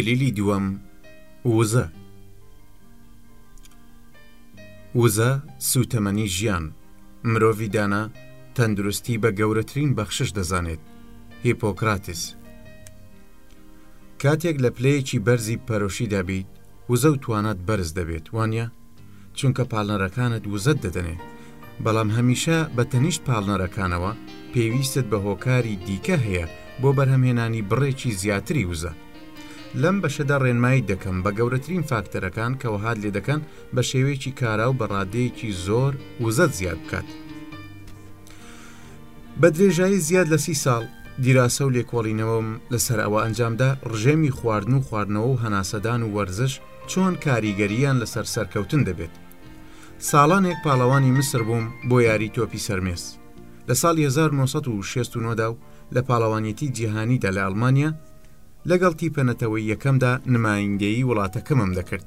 کلیلی دووەم وزە وزە سوتەمەنی ژیان مرۆڤی دانا تەندروستی بە گەورەترین بەخشش دەزانێت هیپۆکراتیس کاتێک لە پلەیەکی بەرزی پەرۆشیدا بیت، وزە و توانات بەرز دەبێت، وانیە؟ چونکە پاڵنەرەکانت وزەت دەدەنێ، بەڵام هەمیشە بە تەنیشت پاڵنەرەکانەوە پێویستت بە هۆکاری دیکە هەیە بۆ بەرهەمهێنانی بڕێکی زیاتری وزە. لەم بەشەدا ڕێنماییت دەکەم بە گەورەترین فاکتەرەکان کە وەهات لێ دەکەن بە شێوەیەکی کارا و بە ڕادەیەکی زۆر وزەت زیاد بکات. بە درێژایی زیاد لە سی ساڵ دیراسە و لێکۆڵینەوەم لەسەر ئەوە ئەنجامدا ڕژێمی خواردن و خواردنەوە و هەناسەدان و وەرزش چۆن کاریگەریان لەسەر سەرکەوتن دەبێت ساڵانێک پاڵەوانی میسر بووم بۆ یاری تۆپی سەرمێس لە ساڵی 1969دا و لە پاڵەوانێتی جیهانیدا لە ئەڵمانیا لەگەڵ تیپە نەتەوەییەکەمدا نمایندەیی وڵاتەکەمم دەکرد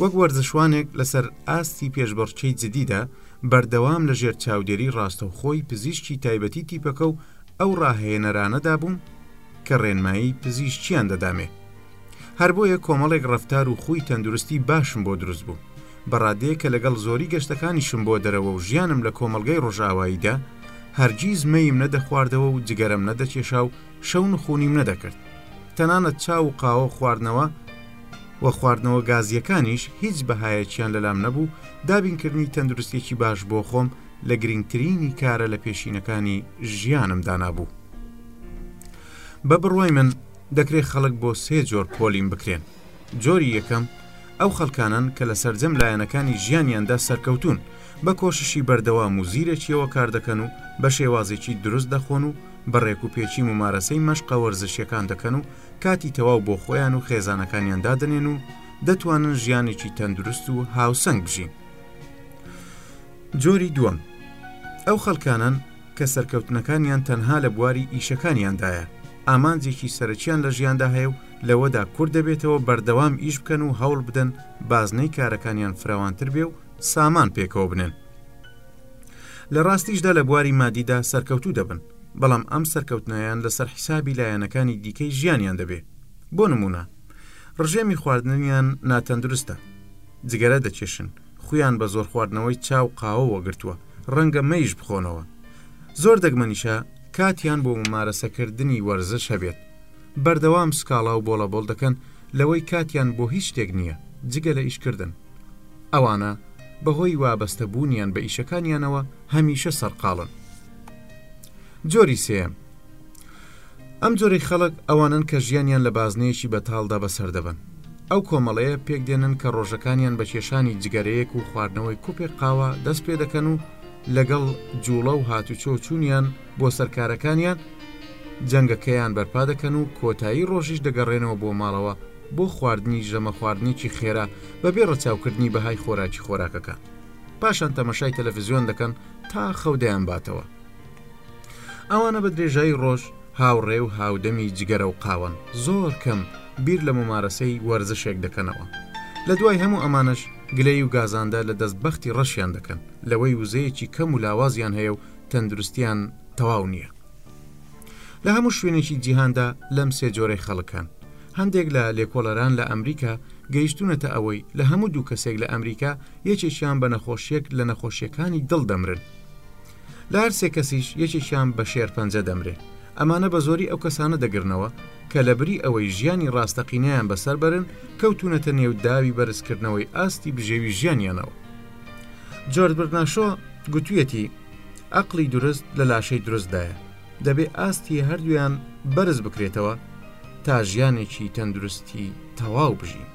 وەک وەرزشوانێک لەسەر ئاستی پێشبڕکێی جدیدا بەردەوام لە ژێر چاودێری ڕاستەوخۆی پزیشکی تایبەتی تیپەکە و ئەو ڕاهێنەرانەدا بووم کە ڕێنمایی پزیشکیان دەدامێ هەر بۆیە کۆمەڵێک ڕفتار و خوی تەندروستی باشم بۆ دروست بوو بەڕادەیە کە لەگەڵ زۆری گەشتەکانیشم بۆ دەرەوە و ژیانم لە کۆمەلگای ڕۆژاواییدا هەرگیز مەیم نەدەخواردەوە و جگەرەم نەدەکێشا و شەو نخونیم نەدەکرد تەنانەت چاو و قاوە خواردنەوە و خواردنەوە گازییەکانیش هیچ بەهایەکیان لەلام نەبوو، دابینکردنی تەندروستێکی باش بۆ خۆم لە گرنگترینی کارە لە پێشینەکانی ژیانم دانابوو. بە بڕوای من دەکرێت خەڵک بۆ سێ جۆر پۆلین بکرێن. جۆری یەکەم، ئەو خەڵکانەن کە لە سەرجەم لایەنەکانی ژیانیاندا سەرکەوتوون، بە کۆششی بەردەوام و زیرەکیەوە کاردەکەن و بە شێوازێکی دروست دەخۆن و بە ڕێکوپێکی مومارەسەی مەشقە وەرزشیەکان دەکەن و کاتی تەواو بۆ خۆیان و خێزانەکانیان دادنێن و دەتوانن ژیانێکی تەندروست و هاوسەنگ بژین جۆری دووەم ئەو خەڵکانن کە سەرکەوتنەکانیان تەنها لە بواری ئیشەکانیاندایە ئامانجێکی سەرەکییان لە ژیاندا هەیە و لەوەدا کورد دەبێتەوە بەردەوام ئیش بکەن و هەوڵ بدەن بازنەی کارەکانیان فراوانتر بێ و سامان پێکەوە بنێن لە ڕاستیشدا لە بواری مادیدا سەرکەوتوو دەبن بەڵام ئەم سەرکەوتنیان لەسەر حیسابی لایەنەکانی دیکەی ژیانیان دەبێ بۆ نمونە ڕژێمی خواردنیان ناتەندروستە جگەرە دەکێشن خویان بە زۆر خواردنەوەی چاو قاوەوە گرتووە ڕەنگە مەیش بخۆنەوە زۆر دەگمەنیشە کاتیان بۆ ممارەسەکردنی وەرزش هەبێت بەردەوام سکاڵا و بۆڵەبۆڵ دەکەن لەوەی کاتیان بۆ هیچ شتێک نییە جگە لە ئیشکردن. ئەوانە بەهۆی وابەستەبوونیان بە ئیشەکانیانەوە هەمیشە سەرقاڵن. جۆری سێیەم، ئەم جۆرەی خەڵک ئەوانەن کە ژیانیان لە بازنەیەکی بەتاڵدا بەسەر دەبەن. ئەو کۆمەڵەیە پێکدێنن کە ڕۆژەکانیان بە کێشانی جگەرەیەک و خواردنەوەی کوپێک قاوە دەست پێ دەکەن و لەگەڵ جووڵە و هاتوچۆ چوونیان، بۆ سەر کارەکانیان جەنگەکەیان بەرپا دەکەن و کۆتایی ڕۆژیش دەگەڕێنەوە بۆ ماڵەوە بۆ خواردنی ژەمە خواردنێکی خێرا بەبێ ڕەچاوکردنی بەهای خۆراکی خۆراکەکە پاشان تەمەشای تەلەفزیۆن دەکەن تا خەو دەیان باتەوە ئەوانە بە درێژایی ڕۆژ هاوڕێ و هاودەمی جگەرە و قاوەن زۆر کەم بیر لە ممارەسەی وەرزشێک دەکەنەوە لە دوای هەموو ئەمانەش گلەی و گازاندە لە دەست بەختی ڕەشیان دەکەن لەوەی وزەیەکی کەم و لاوازیان هەیە و تەندروستیان تەواو نییە لە هەموو شوێنێکی جیهاندا لەم سێ جۆرەی خەڵکان هەندێک لە لێکۆڵەران لە ئەمریکا گەیشتونەتە ئەوەی لە هەموو دوو کەسێک لە ئەمریکا یەکێکیان بە نەخۆشیەک لە نەخۆشیەکانی دڵ دەمرن لە هەرسێ کەسیش یەکێکیان بە شێر پەنجە دەمرێ ئەمانە بە زۆری ئەو کەسانە دەگرنەوە کە لە بری ئەوەی ژیانی ڕاستەقینەیان بەسەر بەرن کەوتونەتە نێو داوی بەرزکردنەوەی ئاستی بژێوی ژیانیانەوە جۆرج بەرناشۆ گوتویەتی ئەقلی دروست لە لاشەی دروستدایە دەبێ ئاستی هەردویان بەرز بکرێتەوە تا ژیانێکی تەندروستی تەواو بژین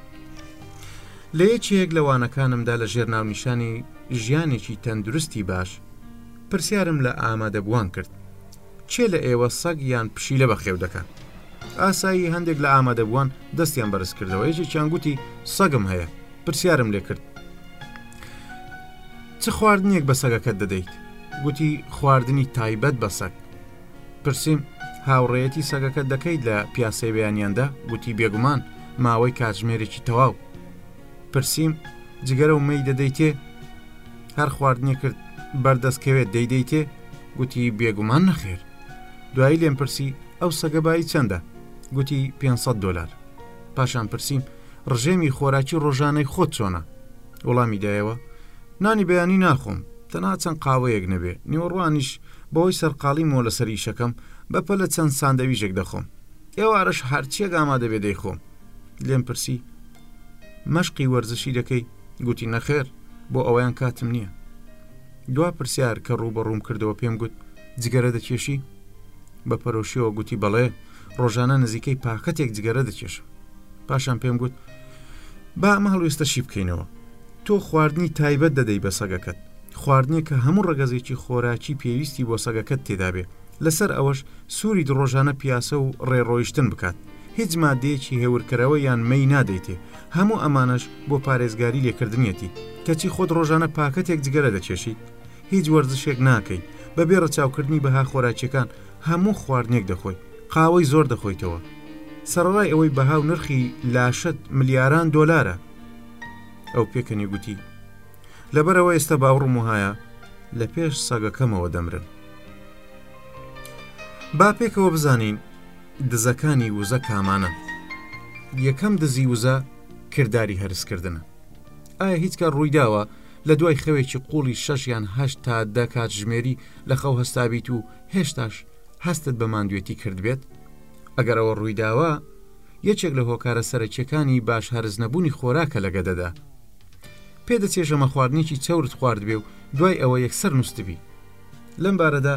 لە یەکێک لە وانەکانمدا لە ژێر ناونیشانی ژیانێکی تەندروستی باش پرسیارم لە ئامادەبووان کرد چێ لە ئێوە سەگ یان پشیلە بە خێو دەکات ئاسایی هەندێک لە ئامادەبووان دەستیان بەرز کردەوە یەکێکیان گوتی سەگم هەیە پرسیارم لێ کرد چ خواردنێک بە سەگەکەت دەدەیت گوتی خواردنی تایبەت بە سەگ پرسیم هاوڕێەتی سەگەکە دەکەیت لە پیاسەی بەیانیاندا گوتی بێگومان ماوەی کاتژمێرێکی تەواو پرسیم جگەرە و مەی دەدەیتێ هەر خواردنێ کرد بەردەستکەوێت دەیدەیتێ گوتی بێگومان نەخێر دوایی لێم پرسی ئەو سەگەبایی چەندە گوتی 500 دلار پاشان پرسیم ڕژێمی خۆراکی ڕۆژانەی خۆت چۆنە وەڵامی دایەوە نانی بەیانی ناخۆم تەنها چەند قاوەیەک نەبێ نیوەڕوانیش بەهۆی سەرقاڵی مۆ لەسەر ئیشەکەم بە پەلە چەند ساندەویژێک دەخۆم ئێوارەش هەرچیەک ئامادە بێ دەیخۆم لێم پرسی مەشقی وەرزشی دەکەی گوتی نەخێر بۆ ئەویان کاتم نییە دوا پرسیار کە ڕوو بە ڕووم کردەوە پێم گوت جگەرە دەکێشی بە پەرۆشیەوە گوتی بەڵێ، ڕۆژانە نزیکەی پاکەتێک جگەرە دەکێشم. پاشان پێم گوت با ئەمە هەڵوێستە شی بکەینەوە. تۆ خواردنی تایبەت دەدەی بە سەگەکەت. خواردنێک کە هەموو ڕەگەزێکی خۆراکی پێویستی بۆ سەگەکەت تێدابێ. لەسەر ئەوەش سووری دڕۆژانە پیاسە و ڕێ ڕۆیشتن بکات. هیچ ماددەیەکی هێورکەرەوە یان مەی نادەیتێ. هەموو ئەمانەش بۆ پارێزگاری لێکردنیەتی. کەچی خۆت ڕۆژانە پاکەتێک جگەرە دەکێشیت. هیچ وەرزشێک ناکەیت، بەبێ ڕەچاوکردنی بەها خۆراکیەکان هەموو خواردنێک دەخۆیت، قاوەی زۆر دەخۆیتەوە. سەڕەڕای ئەوەی بەها و نرخی لاشەت ملیاران دۆلارە. ئەو پێکەنی گوتی، لەبەرئەوە ئێستا باوڕم وهایە لە پێش سەگەکەمەوە دەمرم. با پێکەوە بزانین دزەکانی وزە کامانە. یەکەم دزی وزە کردداری هەرسکردنە. ئایا هیچ کار ڕوویداوە لە دوای خەوێکی قوڵی شەش یان هەشت تا دە کاتژمێری لە خەو هەستابیت و هێشتاش هەستت بە ماندوێتی کردبێت ئەگەر ئەوە ڕوویداوە یەکێک لە هۆکارە سەرەکیەکانی باش هەرز نەبوونی خۆراکە لە گەدەدا پێدەچێژەمە خواردنێکی چەورت خواردبێ و دوای ئەوە یەکسەر نووسبی لەم بارەدا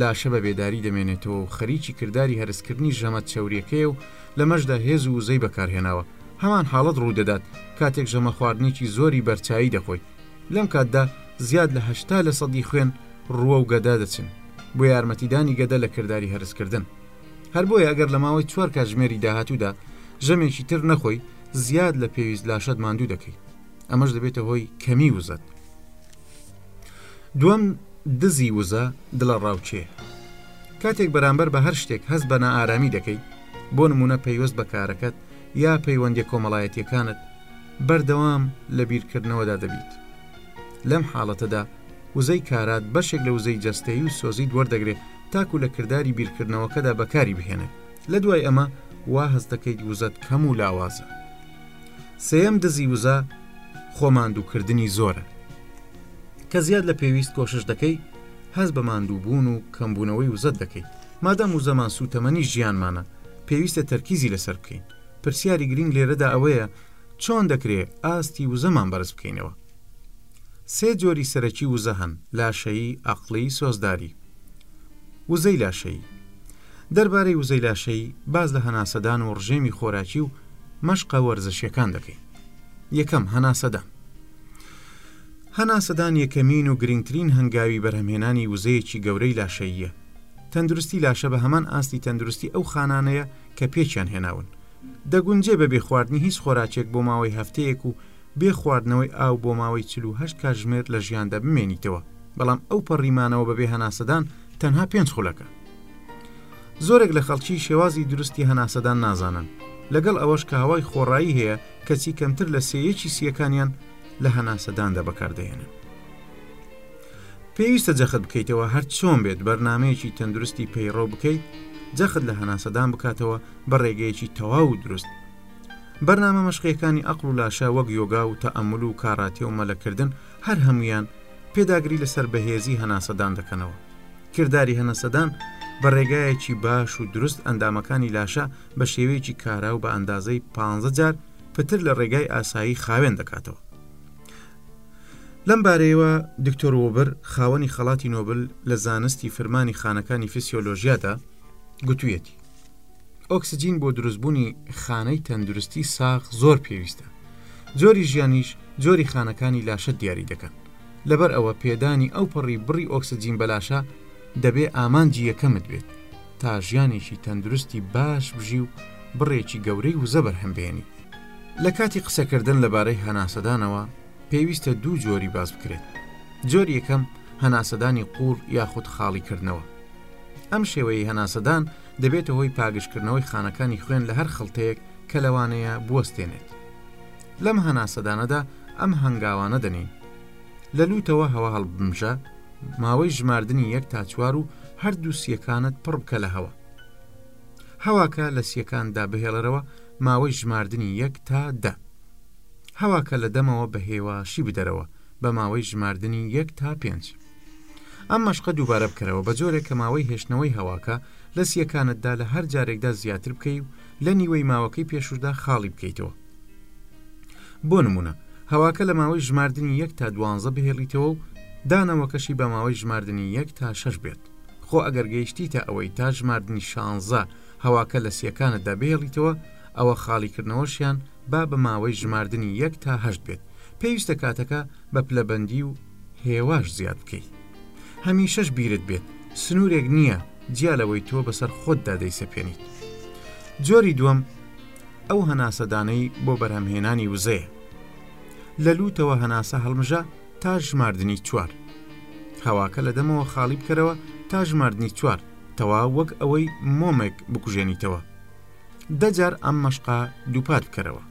لاشە بە بێداری دەمێنێتەوە و خەریکی کرداری هەرسکردنی ژەمە چەوریەکەیە و لەمەشدا هێز و وزەی بەکارهێناوە هەمان حاڵەت ڕوودەدات کاتێک ژەمە خواردنێکی زۆری بەرچایی دەخۆیت لەم کاتدا زیاد لە هەشتا لە سەدی خوێن ڕووە و گەدە دەچن بۆ یارمەتیدانی گەدە لە کرداری هەرسکردن هەر بۆیە ئەگەر لە ماوەی چوار کاتژمێری داهاتوودا ژەمێکی تر نەخۆی زیاد لە پێویست لاشەت ماندوو دەکەیت ئەمەش دەبێتە هۆی کەمی وزەت دووەم، دزی وزە، دڵەڕاوکێ. کاتێک بەرامبەر بە هەر شتێک هەست بە نائارامی دەکەیت، بۆ نموونە پەیوەست بە کارەکەت یا پەیوەندییە کۆمەڵایەتییەکانت، بەردەوام لە بیرکردنەوەدا دەبیت. لەم حاڵەتەدا وزەی کارات بەشێک لە وزەی جەستەیی و سۆزیت وەردەگرێت تاکوو لە کرداری بیرکردنەوەکەدا بەکاری بهێنێت. لە دوای ئەمە وا هەست دەکەیت وزەت کەم و لاوازە. سێیەم دزی وزە خۆ ماندووکردنی زۆرە کە زیاد لە پێویست کۆشش دەکەی هەز بە ماندووبوون و کەمبوونەوەی وزەت دەکەیت مادەم و زەمان سوتەمەنی ژیانمانە پێویستە تەرکیزی لەسەر بکەین پرسیاری گرنگ لێرەدا ئەوەیە چۆن دەکرێ ئاستی وزەمان بەرز بکەینەوە سێ جۆری سەرەکی وزە هەن لاشەیی ئەقلی سۆزداری وزەی لاشەیی دەربارەی وزەی لاشەیی، باس لە هەناسەدان و ڕژێمی خۆراکی و مەشقە وەرزشیەکان دەکەین. یەکەم، هەناسەدان. هەناسەدان یەکەمین و گرنگترین هەنگاوی بەرهەمهێنانی وزەیەکی گەورەی لاشەییە. تەندروستی لاشە بە هەمان ئاستی تەندروستی ئەو خانانەیە کە پێکیان هێناون. دەگونجێ بەبێ خواردنی هیچ خۆراکێک بۆ ماوەی هەفتەیەک و بێ خواردنەوەی ئاو بۆ ماوەی چل و هەشت کاتژمێر لە ژیاندا بمێنیتەوە بەڵام ئەو پەڕی مانەوە بەبێ هەناسەدان تەنها پێنج خولەکە زۆرێک لە خەڵکی شێوازی درستی هەناسەدان نازانن لەگەڵ ئەوەش کە هەوای خۆڕایی هەیە کەچی کەمتر لە سێیەکی سیەکانیان لە هەناسەداندا بەکاردەێنن پێویستە جەخت بکەیتەوە هەر چۆن بێت بەرنمەیەکی تەندروستی پەیڕەو بکەیت جەخت لە هەناسەدان بکاتەوە بە ڕێگەیەکی تەواو و دروست بەرنامە مەشقیەکانی ئەقڵ و لاشە وەک یۆگا و تەئەمول و کاڕاتێ و مەلەکردن هەر هەموویان پێداگری لەسەر بەهێزی هەناسەدان دەکەنەوە کرداری هەنەسەدان بە ڕێگایەکی باش و دروست ئەندامەکانی لاشە بە شێوەیەکی کارا و بە ئەندازەی پ جار پتر لە ڕێگای ئاسایی خاوێن دەکاتەوە لەم بارەیەوە دکتۆر وبر خاوەنی خەڵاتی نۆبل لە زانستی فرمانی خانەکانی فیسیۆلۆژیادا گوتوویەتی ئۆکسجین بۆ دروستبوونی خانەی تەندروستی ساغ زۆر پێویستە جۆری ژیانیش جۆری خانەکانی لاشەت دیاری دەکەن لەبەر ئەوە پێدانی ئەو پەڕی بڕی ئۆکسجین بەلاشە دەبێ ئامانجی یەکەمت بێت تا ژیانێکی تەندروستی باش بژی و بڕێکی گەورەی وزە بەرهەم بێنی لە کاتی قسەکردن لەبارەی هەناسەدانەوە پێویستە دوو جۆری باس بکرێت جۆری یەکەم هەناسەدانی قووڵ یاخود خاڵی کردنەوە ئەم شێوەی هەناسەدان دەبێتە هۆی پاگشکردنەوەی خانەکانی خوێن لە هەر خڵتەیەک کە لەوانەیە بوەستێنێت لەم هەناسەدانەدا ئەم هەنگاوانە دەنین لە لوتەوە هەوا هەڵبمژە ماوەی ژماردنی یەک تا چوار و هەردوو سیەکانت پڕ بکە لە هەوا هەواکە لە سیەکاندا بهێڵەرەوە ماوەی ژماردنی یەک تا دە هەواکە لە دەمەوە بە هێواشی بدەرەوە بە ماوەی ژماردنی یەک تا پێنج. ئەم مەشقە دووبارە بکەرەوە بە جۆرێک کە ماوەی هێشتنەوەی هەواکە لە سیەکانتدا لە هەر جارێکدا زیاتر بکەی و لە نیوەی ماوەکەی پێشووشدا خاڵی بکەیتەوە بۆ نمونە هەواکە لە ماوەی ژماردنی یەک تا دوانزە بهێڵیتەوە و دانەوەکەشی بە ماوەی ژماردنی یەک تا شش بێت خۆ ئەگەر گەیشتیتە ئەوەی تا ژماردنی شانزە هەواکە لە سیەکانتدا بهێڵیتەوە ئەوە خاڵیکردنەوەشیان با بە ماوەی ژماردنی یەک تا هەشت بێت پێویستە کاتەکە بە پلەبەندی و هێواش زیاد بکەیت هەمیشەش بیرت بێت سنوورێک نییە جیالەوەی تۆ بەسەر خۆتدا دەیسەپێنیت جۆری دووەم ئەو هەناسەدانەی بۆ بەرهەمهێنانی وزەیە لە لوتەوە هەناسە هەڵمژە تا ژماردنی چوار هەواکە لە دەمەوە خاڵی بکەرەوە تا ژماردنی چوار تەوا وەک ئەوەی مۆمێک بکوژێنیتەوە دە جار ئەم مەشقە دووپات بکەرەوە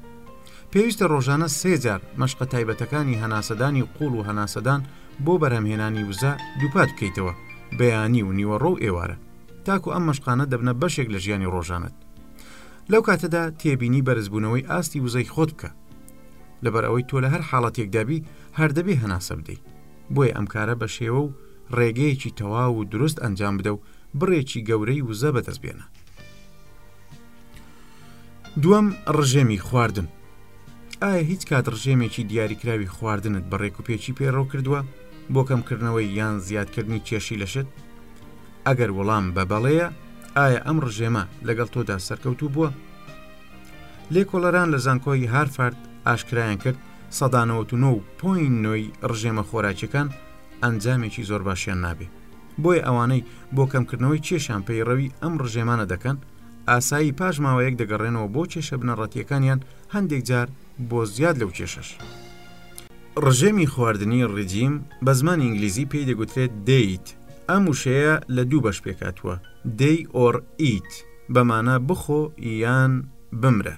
پێویستە ڕۆژانە سێ جار مەشقە تایبەتەکانی هەناسەدانی و قوڵ و هەناسەدان بۆ بەرهەمهێنانی وزە دووپات بکەیتەوە بەیانی و نیوەڕۆ و ئێوارە تاکو ئەم مەشقانە دەبنە بەشێک لە ژیانی ڕۆژانت لەو کاتەدا تێبینی بەرزبوونەوەی ئاستی وزەی خۆت بکە لەبەر ئەوەی تۆ لە هەر حاڵەتێکدابی هەردەبێ هەناسە بدەیت بۆیە ئەم کارە بە شێوە و ڕێگەیەکی تەواو و دروست ئەنجام بدە و بڕێکی گەورەی وزە بەدەست بێنە دووەم ڕژێمی خواردن ئایا هیچ کات ڕژێمێکی دیاریکراوی خواردنت بە ڕێکوپێکی پێڕۆ کردووە بۆ کەمکردنەوەی یان زیادکردنی کێشی لەشت ئەگەر وەڵام بە بەڵەیە ئایا ئەم ڕژێمە لەگەڵ تۆدا سەرکەوتوو بووە لێکۆڵەران لە زانکۆی هارفارد ئاشکرایان کرد سەدانەوە و پۆین نوۆی ڕژێمە خۆراکیەکان ئەنجامێکی زۆر باشیان نابێ بۆیە ئەوانەی بۆ کەمکردنەوەی کێشان پەیڕەوی ئەم ڕژێمانە دەکەن ئاسایی پاش ماوەیەک دەگەڕێنەوە بۆ کێشە بنەڕەتیەکانیان هەندێک جار بۆ زیاد لەو کێشەش. ڕژێمی خواردنی ڕجیم بە زمان ئینگلیزی پێی دەگوترێت دەیت ئەم وشەیە لە دوو بەش پێکاتوە دەی ئۆر ئیت بەمانە بخۆ یان بمرە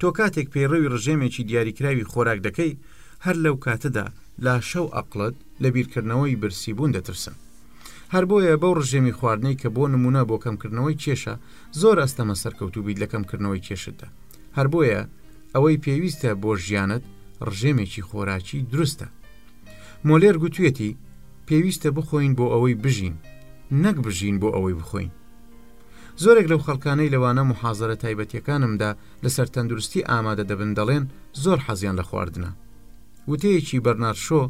تۆ کاتێک پەیڕەوی ڕژێمێکی دیاریکراوی خۆراک دەکەی هەر لەو کاتەدا لاشە و ئەقڵت لە بیرکردنەوەی برسی بوون دەترسن. هەر بۆیە بەو ڕژێمی خواردنەی کە بۆ نموونە بۆ کەمکردنەوەی کێشە زۆر ئەستەمە سەرکەوتوو بیت لە کەمکردنەوەی کێشتدا. هەر بۆیە ئەوەی پێویستە بۆ ژیانت ڕژێمێکی خۆراکی دروستە. مۆلێر گوتوێتی، پێویستە بخۆین بۆ ئەوەی بژین، نەک بژین بۆ ئەوەی بخۆین. زۆرێک لەو خەڵکانەی لەوانە محازرە تایبەتیەکانمدا لەسەر تەندروستی ئامادە دەبن دەڵێن زۆر حەزیان لە خواردنە وتەیەکی بەرنارشۆ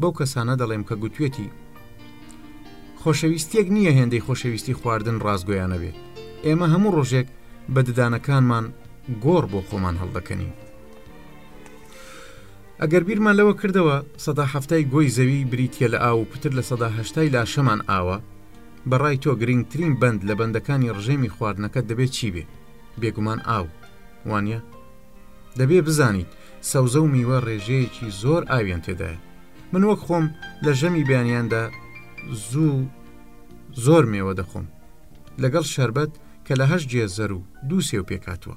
بەو کەسانە دەڵێم کە گوتوێتی خۆشەویستیەک نییە هێندەی خۆشەویستی خواردن ڕاستگویانە بێت ئێمە هەموو ڕۆژێک بە ددانەکانمان گۆڕ بۆ خۆمان هەڵدەکەنین ئەگەر بیرمان لەوە کردەوە سەدا هەفتای گۆی زەوی بریتە لە ئاو و پتر لە سەدا هەشتای لاشەمان ئاوە بە ڕای تۆ گرینگترین بەند لە بەندەکانی ڕژێمی خواردنەکە دەبێت چی بێ بێگومان ئاو وانە دەبێ بزانیت سەوزە و میوە ڕێژەیەکی زۆر ئاویان تێدایە من وەک خۆم لە ژەمی بەیانیاندا زوو زۆر مێوە دەخۆم لەگەڵ شربەت کە لە هەش جێ زەر و دوو سێو پێکاتوە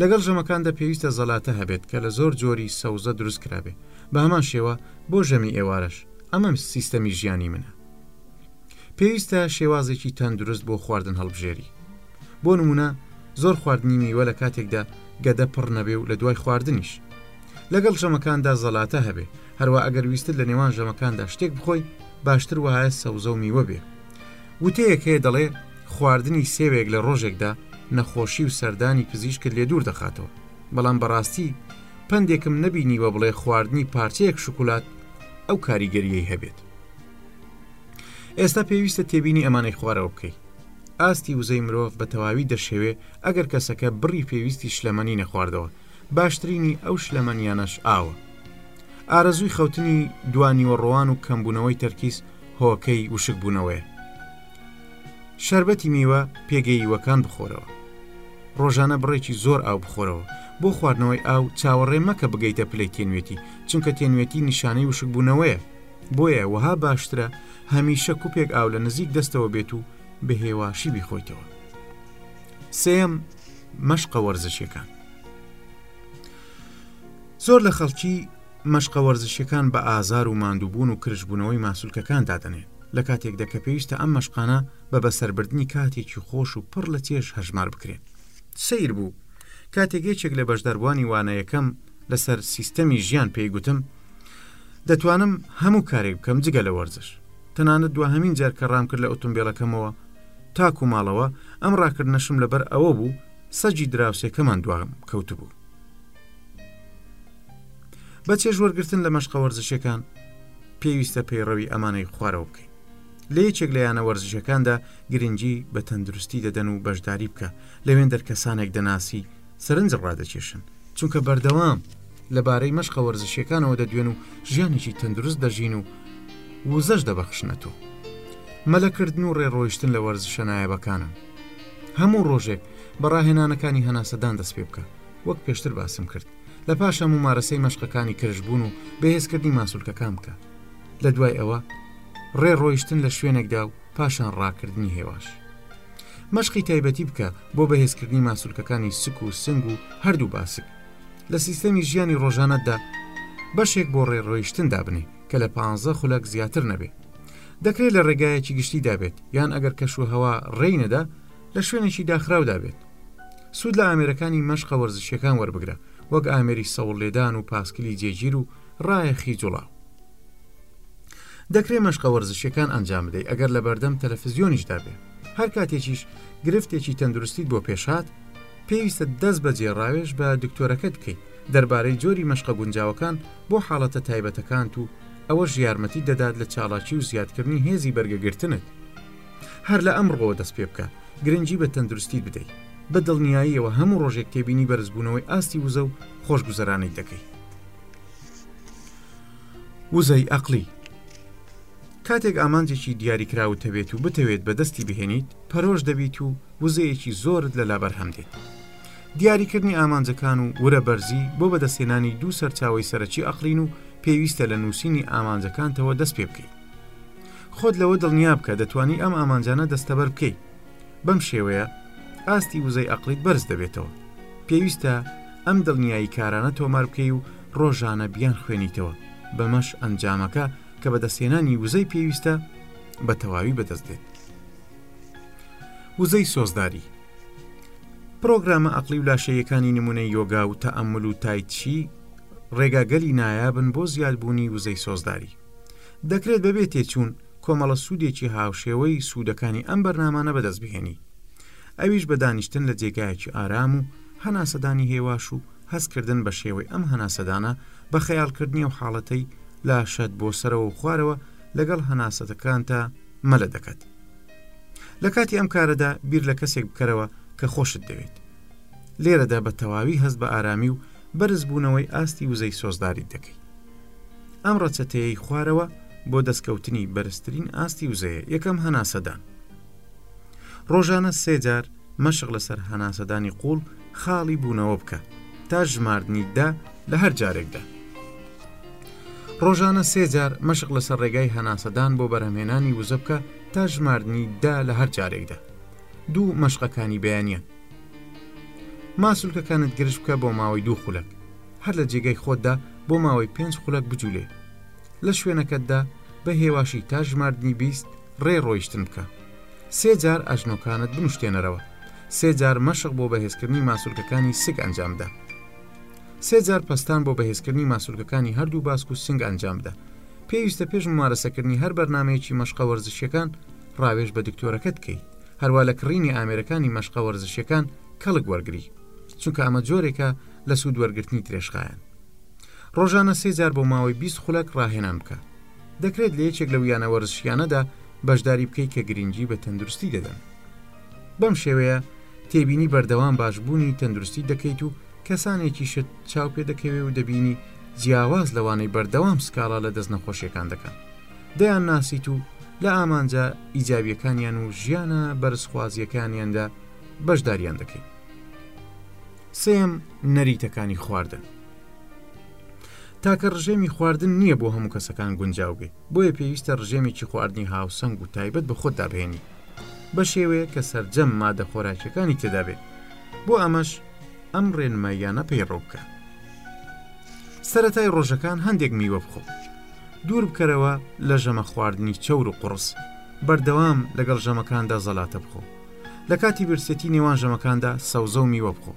لەگەڵ ژەمەکاندا پێویستە زەلاتە هەبێت کە لە زۆر جۆری سەوزە دروست کرابێ بە هەمان شێوە بۆ ژەمی ئێوارەش ئەمەم سیستەمی ژیانی منە پێویستە شێوازێکی تەندروست بۆ خواردن هەڵبژێری بۆ نمونە زۆر خواردنی میوە لە کاتێکدا گەدە پڕ نەبێ و لە دوای خواردنیش لەگەڵ ژەمەکاندا زەلاتە هەبێ هەروە ئەگەر ویستت لە نێوان ژەمەکاندا شتێک بخۆی باشتر وایە سەوزە و میوە بێ وتەیەک هەیە دەڵێ خواردنی سێوێک لە ڕۆژێکدا نەخۆشی و سەردانی پزیشکرد لێ دوور دەخاتەوە بەڵام بەڕاستی پندێکم نەبینیوە بڵێ خواردنی پارچەیەک شکولات ئەو کاریگەریەی هەبێت ئێستا پێویستە تێبینی ئەمانەی خوارەوە بکەیت ئاستی وزەی مرۆڤ بە تەواوی دەشێوێ ئەگەر کەسەکە بڕی پێویستی شلەمەنی نەخواردەوە باشترینی ئەو شلەمەنیانەش ئاوە ئارەزووی خەوتنی دوانیوە ڕوان و کەمبوونەوەی تەرکیز هۆکەی وشک بوونەوەیە شربەتی میوە پێگەیوەکان بخۆرەوە ڕۆژانە بڕێکی زۆر ئاو بخۆرەوە بۆ خواردنەوەی ئاو چاوەڕێ مەکە بگەیتە پلەی تێنوێتی چونکە تێنوێتی نیشانەی وشکبوونەوەیە بۆیە وەها باشترە هەمیشە کوپێک ئاو لە نزیک دەستەوە بێت و بە هێواشی بیخۆیتەوە سێم مەشقە وەرزشیەکان زۆر لە خەڵکی مەشقە وەرزشیەکان بە ئازار و ماندووبوون و کرشبوونەوەی ماسولکەکان دادەنێن لە کاتێکدا کە پێویستە ئەم مەشقانە بە بەسربردننی کاتێکی خۆش و پڕ لە چێش هەژمار بکرێن سیر بوو کاتێک یەکێک لە بەشداربووانی وانەیەکەم لەسەر سیستەمی ژیان پێی گوتم دەتوانم هەموو کارێک بکەم جگە لە وەرزش تەنانەت دواهمین جار کە ڕام کرد لە ئۆتۆمبیلەکەمەوە تاکو ماڵەوە ئەم ڕاکردنەشم لەبەر ئەوە بوو سەجی دراوسێکەمان دوام کەوتبوو بە چێژ وەرگتن لە مەشقە وەرزشەکان پێویستە پەیڕەوی ئەمانەی خوارەوە بکەین لە یەکێک لە یانە وەرزشەکاندا گرنگی بە تەندروستی دەدەن و بەشداری بکە لەوێن دەرکەسانێک دەناسی سەرنج ڕادەکێشن، چونکە بەردەوام لەبارەی مەشقە وەرزشیەکانەوە دەدوێن و ژیانێکی تەندروست دەژین و وزەش دەبەخشنە تۆ. مەلەکردن و ڕێڕۆیشتن لە وەرزشە نایابەکانن. هەموو ڕۆژێک بە ڕاهێنانەکانی هەناسەدان دەست پێ بکە وەک پێشتر باسم کرد لە پاشە ممارەسەی مەشقەکانی کرژبوون و بەهێزکردنی ماسولکەکان بکە لە دوای ئەوە ڕێ ڕۆیشتن لە شوێنێکدا و پاشان ڕاکردنی هێواش. مەشقی تایبەتی بکە بۆ بەهێزکردنی ماسولکەکانی سک و سنگ و هەردوو باسک لە سیستەمی ژیانی ڕۆژانەتدا بەشێک بۆ ڕێڕۆیشتن دابنێ کە لە پ خولەک زیاتر نەبێ دەکرێت لە ڕێگایەکی گشتی دابێت یان ئەگەر کەش و هەوا ڕێی نەدا لە شوێنێکی داخراو دابێت سوود لە ئامێرەکانی مەشقە وەرزشیەکان وەربگرە وەک ئامێری سەوڵ لێدان و پاسکلی جێگیر و ڕایەخی جوڵاو دەکرێ مەشقە وەرزشیەکان ئەنجام بدەیت ئەگەر لە بەردەم تەلەفزیۆنیشدا بێ هەر کاتێکیش گرفتێکی تەندروستیت بۆ پێشات پێویستە دەست بە جێڕاوێش بە دکتۆرەکەت بکەیت دەربارەی جۆری مەشقە گونجاوەکان بۆ حاڵەتە تایبەتەکانت و ئەوە ژیارمەتی دەدات لە چاڵاکی و زیادکردنی هێزی بەرگەگرتنت هەر لە ئەم ڕۆ دەست پێ بکە گرنگجی بە تەندروستی بدەیت بە دڵنیاییەوە هەموو ڕۆژێک تێبینی بەرزبوونەوەی ئاستی وزە و خۆشگوزەرانیت دەکەیت. وزەی ئەقڵی کاتێک ئامانجێکی دیاریکراوت هەبێت و بتەوێت بەدەستی بهێنیت پەرۆش دەبیت و وزەیەکی زۆرت لە لابەرهەم دێت دیاریکردنی ئامانجەکان و ورە بەرزی بۆ بەدەستێنانی دوو سەرچاوی سەرەکی ئەقلین و پێویستە لە نووسینی ئامانجەکانتەوە دەست پێ بکەیت خۆت لەوە دڵنیابکە دەتوانی ئەم ئامانجانە دەستەبەر بکەیت بەم شێوەیە ئاستی وزەی ئەقڵیت بەرز دەبێتەوە پێویستە ئەم دڵنیایی کارانە تۆمار بکەی و ڕۆژانە بیان خوێنیتەوە بەمەش ئەنجامەکە کە بەدەستێنانی وزەی پێویستە بە تەواوی بەدەست دێت وزەی سۆزداری پرۆگرامە ئەقلی و لاشەیەکانی نمونە یۆگا و تەعمل و تایتشی ڕێگاگەلی نایابن بۆ زیادبوونی وزەی سۆزداری دەکرێت بەبێ تێچوون کۆمەڵە سوودێکی هاوشێوەی سوودەکانی ئەم بەرنامانە بەدەست بهێنی ئەویش بە دانیشتن لە جێگایەکی ئارام و هەناسەدانی هێواش و هەستکردن بە شێوەی ئەم هەناسەدانە بە خەیاڵکردنی و حاڵەتەی لاشەت بۆ سەرەوە و خوارەوە لەگەڵ هەناسەتەکانتە مەلە دەکات لە کاتی ئەم کارەدا بیر لە کەسێک بکەرەوە کە خۆشت دەوێت لێرەدا بە تەواوی هەست بە ئارامی و بەرزبوونەوەی ئاستی وزەی سۆزداریت دەکەیت ئەم ڕەچەتەیەی خوارەوە بۆ دەستکەوتنی بەرزترین ئاستی وزەیە یەکەم هەناسەدان ڕۆژانە سێجار مەشق لەسەر هەناسەدانی قوڵ خاڵی بوونەوە بکە تا ژماردنی دا لە هەر جارێکدا ڕۆژانە سێجار مەشق لەسەر ڕێگای هەناسەدان بۆ بەرهەمێنانی وزە بکە تا ژماردنی دا لە هەر جارێکدا دوو مەشقەکانی بەیانە ماسولکەکانت گرژ بکە بۆ ماوەی دوو خولەک هەر لە جێگای خۆتدا بۆ ماوەی پێنج خولەک بجولێ لە شوێنەکەتدا بە هێواشی تا ژماردنی بیست ڕێ ڕۆیشتن بکە سێ جار ئەژنۆکانت بنوشتێنەرەوە سێ جار مەشق بۆ بەهێزکردنی ماسولکەکانی سک ئەنجامدا سێ جار پستان بۆ بەهێزکردنی ماسولکەکانی هەردوو باسک و سنگ ئەنجامدا پێویستە پێش ممارەسەکردنی هەر بەرنمەیەکی مەشقە وەرزشیەکان ڕاوێژ بە دکتۆرەکەت بکەیت هەروە لە کڕینی ئامێرەکانی مەشقە وەرزشیەکان کەڵک وەرگری چونکە ئەمە جۆرێکە لە سوود وەرگرتنی درێژخایەن. ڕۆژانە سێ جار بۆ ماوەی بیست خولەک ڕاهێنان بکە. دەکرێت لە یەکێک لەو یانە وەرزشییانەدا بەشداری بکەیت کە گرنگی بە تەندروستی دەدەن. بەم شێوەیە تێبینی بەردەوام باشبوونی تەندروستیت دەکەیت و کەسانێکیشت چاو پێ دەکەوێ و دەبینی جیاواز لەوانەی بەردەوام سکاڵا لە دەست نەخۆشیەکان دەکەن دەیان ناسیت و لە ئامانجە ئیجابیەکانیان و ژیانە بەرزخوازیەکانیاندا بەشداریان دەکەیت. سێیەم، نەریتەکانی خواردن. تاکە ڕژێمی خواردن نییە بۆ هەموو کەسەکان گونجاو بێ، بۆیە پێویستە ڕژێمێکی خواردنی هاوسەنگ و تایبەت بە خۆت دابهێنی. بە شێوەیە کە سەرجەم مادە خۆراکیەکانی تێدا بێ. بۆ ئەمەش ئەم ڕێنماییانە پەیڕەو بکە. سەرەتای ڕۆژەکان هەندێک میوە بخۆ. دوور بکەرەوە لە ژەمە خواردنی چەور و قوڕس. بەردەوام لەگەڵ ژەمەکاندا زەلاتە بخۆ. لە کاتی برسێتی نێوان ژەمەکاندا سەوزە و میوە بخۆ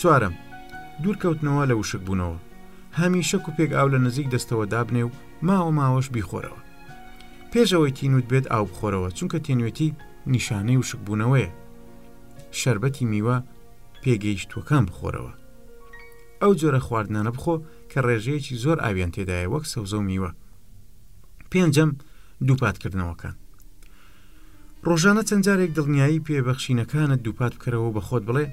چوارم دوورکەوتنەوە لە وشک بوونەوە هەمیشە و پێک ئاو لە نزیک دەستەوە دابنێ و ماوە ماوەش بیخۆرەوە پێشەوەی تینوت بێت ئاو بخۆرەوە چونکە تێنوێتی نیشانەی وشک بوونەوەیە شربەتی میوە پێگەیشتوەکان بخۆرەوە ئەو جۆرە خواردنانە بخۆ کە ڕێژەیەکی زۆر ئاویان تێدایە وەک سەوزە و میوە پێنجەم دووپاتکردنەوەکان ڕۆژانە چەند جارێک دڵنیایی پێ بەخشینەکانت دووپات بکەرەوە بە خۆت بڵێ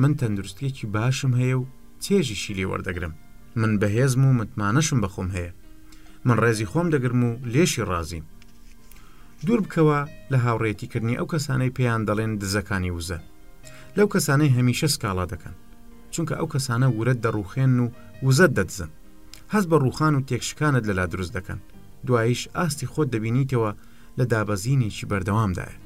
من تەندروستیەکی باشم هەیە و چێژیشی لێ وەردەگرم من بەهێزم و متمانەشم بەخۆم هەیە من ڕێزی خۆم دەگرم و لێشی ڕازیم دوور بکەوە لە هاوڕێتیکردنی ئەو کەسانەی پێیان دەڵێن دزەکانی وزە لەو کەسانەی هەمیشە سکاڵا دەکەن چونکە ئەو کەسانە ورەت دەڕوخێن و وزەت دەدزن هەست بە ڕوخان و تێکشکانت لەلا دروست دەکەن دوایش ئاستی خۆت دەبینیتەوە لە دابەزینێکی بەردەوامدایە.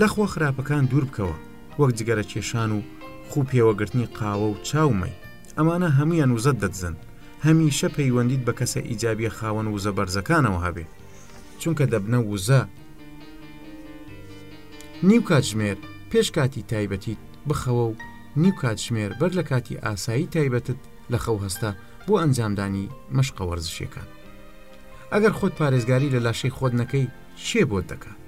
لە خووە خراپەکان دوور بکەوە، وەک جگەرە کێشان و خوو پێوەگرتنی قاوە و چا و مەی، ئەمانە هەموویان وزەت دەدزن، هەمیشە پەیوەندیت بە کەسە ئیجابیە خاوەن وزە بەرزەکانەوە هەبێ، چونکە دەبنە وزە، نیو کاتژمێر پێش کاتی تایبەتیت بخەوە و نیو کاتژمێر بەر لە کاتی ئاسایی تایبەتت لە خەو هەستە بۆ ئەنجامدانی مەشقە وەرزشیەکان. ئەگەر خۆت پارێزگاری لە لاشەی خۆت نەکەی چێ بۆت دەکات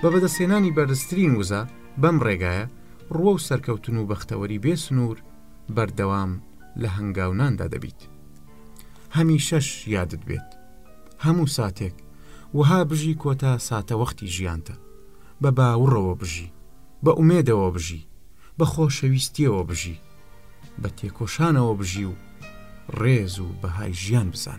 بە بەدەستێنانی بەرزترین وزە بەم ڕێگایە ڕووە و سەرکەوتن و بەختەوەری بێ سنوور بەردەوام لە هەنگاوناندا دەبیت هەمیشەش یادت بێت هەموو ساتێک وها بژی کۆتا ساتەوەختی ژیانتە بە باوڕەوە بژی بە ئومێدەوە بژی بە خۆشەویستیەوە بژی بە تێکۆشانەوە بژی و ڕێز و بەهای ژیان بزان